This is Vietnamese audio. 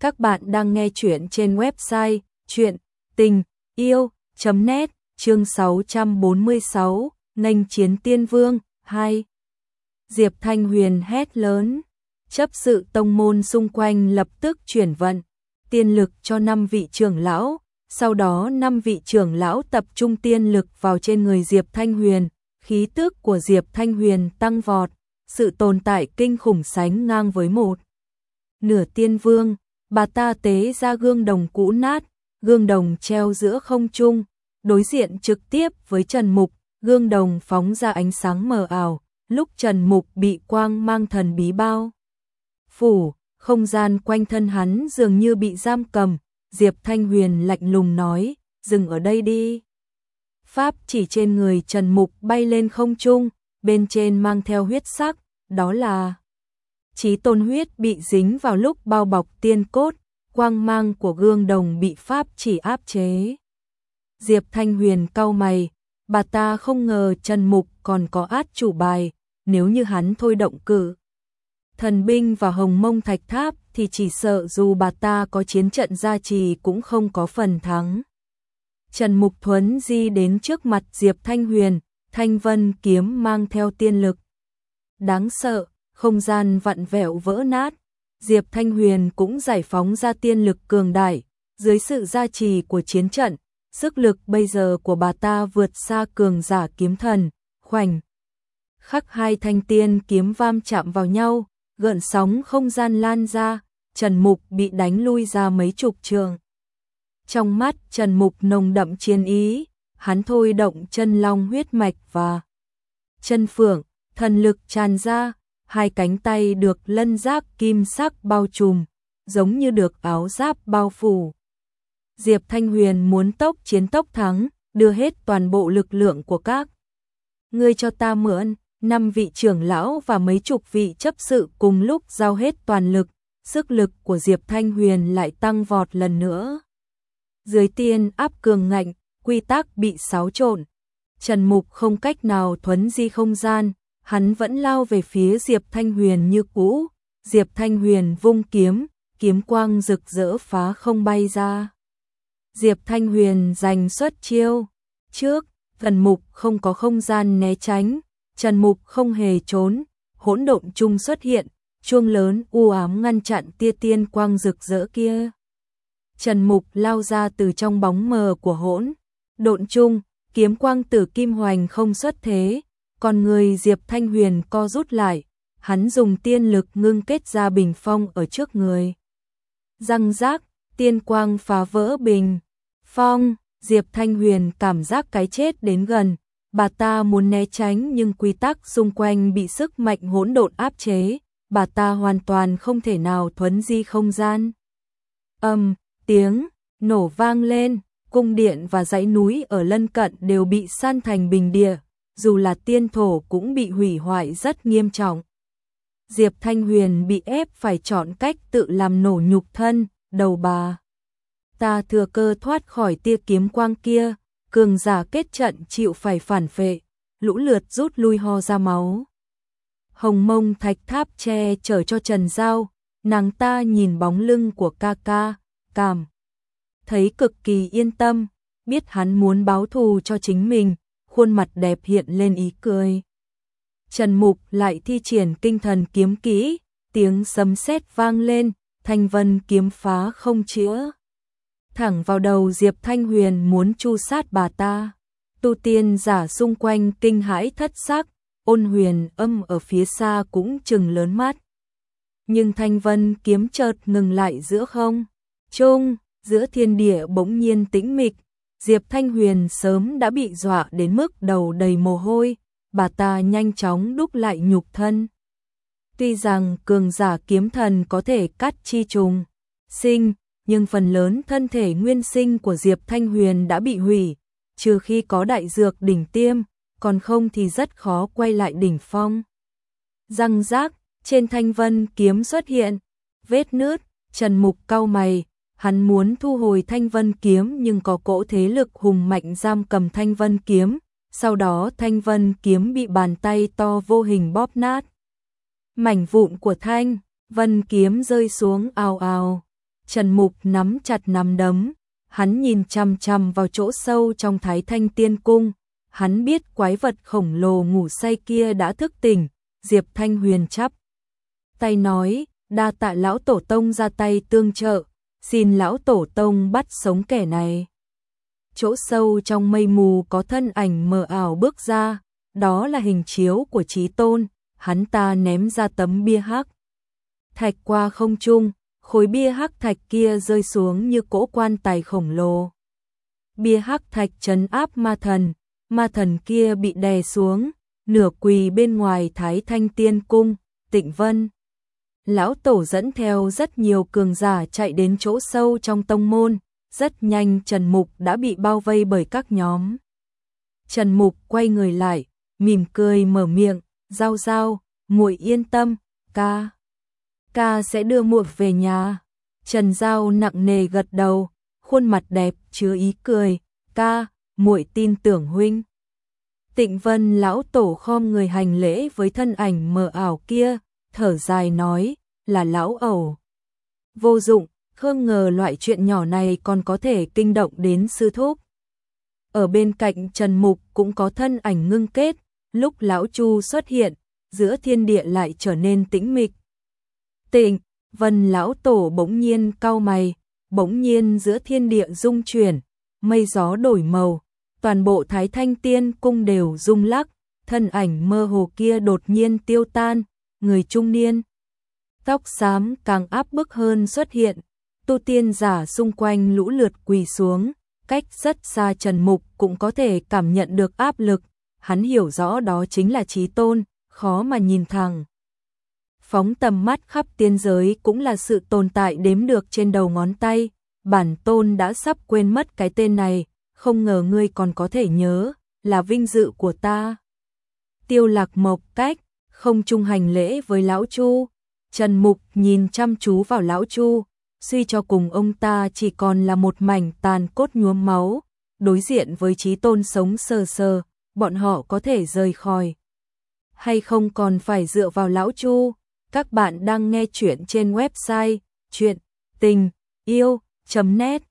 Các bạn đang nghe chuyện trên website chuyện tình yêu.net chương 646 nghênh chiến tiên vương 2. Diệp Thanh Huyền hét lớn, chấp sự tông môn xung quanh lập tức chuyển vận, tiên lực cho năm vị trưởng lão, sau đó năm vị trưởng lão tập trung tiên lực vào trên người Diệp Thanh Huyền, khí tức của Diệp Thanh Huyền tăng vọt, sự tồn tại kinh khủng sánh ngang với một. Nửa tiên vương, bà ta tế ra gương đồng cũ nát, gương đồng treo giữa không trung, đối diện trực tiếp với Trần Mục, gương đồng phóng ra ánh sáng mờ ảo, lúc Trần Mục bị quang mang thần bí bao. Phủ, không gian quanh thân hắn dường như bị giam cầm, Diệp Thanh Huyền lạnh lùng nói, dừng ở đây đi. Pháp chỉ trên người Trần Mục bay lên không trung, bên trên mang theo huyết sắc, đó là trí tôn huyết bị dính vào lúc bao bọc tiên cốt, quang mang của gương đồng bị pháp chỉ áp chế. Diệp Thanh Huyền cau mày, bà ta không ngờ Trần Mục còn có át chủ bài, nếu như hắn thôi động cử. Thần binh và hồng mông thạch tháp thì chỉ sợ dù bà ta có chiến trận gia trì cũng không có phần thắng. Trần Mục Thuấn di đến trước mặt Diệp Thanh Huyền, Thanh Vân kiếm mang theo tiên lực. Đáng sợ, không gian vặn vẹo vỡ nát, Diệp Thanh Huyền cũng giải phóng ra tiên lực cường đại, dưới sự gia trì của chiến trận, sức lực bây giờ của bà ta vượt xa cường giả kiếm thần, khoảnh. Khắc hai thanh tiên kiếm vam chạm vào nhau, gợn sóng không gian lan ra, Trần Mục bị đánh lui ra mấy chục trường. Trong mắt Trần Mục nồng đậm chiến ý, hắn thôi động chân long huyết mạch và chân phượng, thần lực tràn ra, hai cánh tay được lân giáp kim sắc bao trùm, giống như được áo giáp bao phủ. Diệp Thanh Huyền muốn tốc chiến tốc thắng, đưa hết toàn bộ lực lượng của các. Ngươi cho ta mượn, năm vị trưởng lão và mấy chục vị chấp sự cùng lúc giao hết toàn lực, sức lực của Diệp Thanh Huyền lại tăng vọt lần nữa. Dưới tiên áp cường ngạnh, quy tắc bị xáo trộn. Trần Mục không cách nào thuấn di không gian, hắn vẫn lao về phía Diệp Thanh Huyền như cũ. Diệp Thanh Huyền vung kiếm, kiếm quang rực rỡ phá không bay ra. Diệp Thanh Huyền giành xuất chiêu. Trước, Trần Mục không có không gian né tránh, Trần Mục không hề trốn, hỗn độn chung xuất hiện, chuông lớn u ám ngăn chặn tia tiên quang rực rỡ kia. Trần Mục lao ra từ trong bóng mờ của hỗn độn chung, kiếm quang tử kim hoành không xuất thế, còn người Diệp Thanh Huyền co rút lại, hắn dùng tiên lực ngưng kết ra bình phong ở trước người. Răng rác, tiên quang phá vỡ bình. Phong, Diệp Thanh Huyền cảm giác cái chết đến gần, bà ta muốn né tránh nhưng quy tắc xung quanh bị sức mạnh hỗn độn áp chế, bà ta hoàn toàn không thể nào thuấn di không gian. Âm, tiếng, nổ vang lên, cung điện và dãy núi ở lân cận đều bị san thành bình địa, dù là tiên thổ cũng bị hủy hoại rất nghiêm trọng. Diệp Thanh Huyền bị ép phải chọn cách tự làm nổ nhục thân, đầu bà. Ta thừa cơ thoát khỏi tia kiếm quang kia, cường giả kết trận chịu phải phản vệ, lũ lượt rút lui ho ra máu. Hồng mông thạch tháp che chở cho Trần Giao, nàng ta nhìn bóng lưng của ca ca, cảm. Thấy cực kỳ yên tâm, biết hắn muốn báo thù cho chính mình, khuôn mặt đẹp hiện lên ý cười. Trần Mục lại thi triển kinh thần kiếm kỹ, tiếng sấm sét vang lên, thanh vân kiếm phá không chữa. Thẳng vào đầu Diệp Thanh Huyền muốn chu sát bà ta. Tu tiên giả xung quanh kinh hãi thất sắc, ôn huyền âm ở phía xa cũng chừng lớn mắt. Nhưng thanh vân kiếm chợt ngừng lại giữa không. Trung, giữa thiên địa bỗng nhiên tĩnh mịch, Diệp Thanh Huyền sớm đã bị dọa đến mức đầu đầy mồ hôi, bà ta nhanh chóng đúc lại nhục thân. Tuy rằng cường giả kiếm thần có thể cắt chi trùng, sinh, nhưng phần lớn thân thể nguyên sinh của Diệp Thanh Huyền đã bị hủy, trừ khi có đại dược đỉnh tiêm, còn không thì rất khó quay lại đỉnh phong. Răng rác, trên thanh vân kiếm xuất hiện, vết nứt, Trần Mục cau mày, hắn muốn thu hồi thanh vân kiếm nhưng có cỗ thế lực hùng mạnh giam cầm thanh vân kiếm, sau đó thanh vân kiếm bị bàn tay to vô hình bóp nát. Mảnh vụn của thanh, vân kiếm rơi xuống ào ào. Trần Mục nắm chặt nắm đấm, hắn nhìn chằm chằm vào chỗ sâu trong Thái Thanh Tiên Cung, hắn biết quái vật khổng lồ ngủ say kia đã thức tỉnh, Diệp Thanh Huyền chắp tay nói, đa tạ lão tổ tông ra tay tương trợ, xin lão tổ tông bắt sống kẻ này. Chỗ sâu trong mây mù có thân ảnh mờ ảo bước ra, đó là hình chiếu của trí Tôn, hắn ta ném ra tấm bia hắc. Thạch qua không trung, khối bia hắc thạch kia rơi xuống như cỗ quan tài khổng lồ. Bia hắc thạch trấn áp ma thần, ma thần kia bị đè xuống, nửa quỳ bên ngoài Thái Thanh Tiên Cung, Tịnh Vân. Lão Tổ dẫn theo rất nhiều cường giả chạy đến chỗ sâu trong tông môn, rất nhanh Trần Mục đã bị bao vây bởi các nhóm. Trần Mục quay người lại, mỉm cười mở miệng, giao giao, muội yên tâm, ca. Ca sẽ đưa muội về nhà. Trần Giao nặng nề gật đầu, khuôn mặt đẹp chứa ý cười, ca, muội tin tưởng huynh. Tịnh Vân lão tổ khom người hành lễ với thân ảnh mờ ảo kia, thở dài nói, là lão ẩu. Vô dụng, không ngờ loại chuyện nhỏ này còn có thể kinh động đến sư thúc. Ở bên cạnh Trần Mục cũng có thân ảnh ngưng kết, lúc lão Chu xuất hiện, giữa thiên địa lại trở nên tĩnh mịch. Tịnh, Vân lão tổ bỗng nhiên cau mày, bỗng nhiên giữa thiên địa rung chuyển, mây gió đổi màu, toàn bộ Thái Thanh Tiên cung đều rung lắc, thân ảnh mơ hồ kia đột nhiên tiêu tan, người trung niên. Tóc xám càng áp bức hơn xuất hiện, tu tiên giả xung quanh lũ lượt quỳ xuống, cách rất xa Trần Mục cũng có thể cảm nhận được áp lực, hắn hiểu rõ đó chính là trí tôn, khó mà nhìn thẳng. Phóng tầm mắt khắp tiên giới cũng là sự tồn tại đếm được trên đầu ngón tay, bản tôn đã sắp quên mất cái tên này, không ngờ ngươi còn có thể nhớ, là vinh dự của ta. Tiêu lạc mộc cách, không trung hành lễ với lão Chu, Trần Mục nhìn chăm chú vào lão Chu, suy cho cùng ông ta chỉ còn là một mảnh tàn cốt nhuốm máu, đối diện với trí tôn sống sờ sờ, bọn họ có thể rời khỏi. Hay không còn phải dựa vào lão Chu, các bạn đang nghe chuyện trên website chuyện tình yêu.net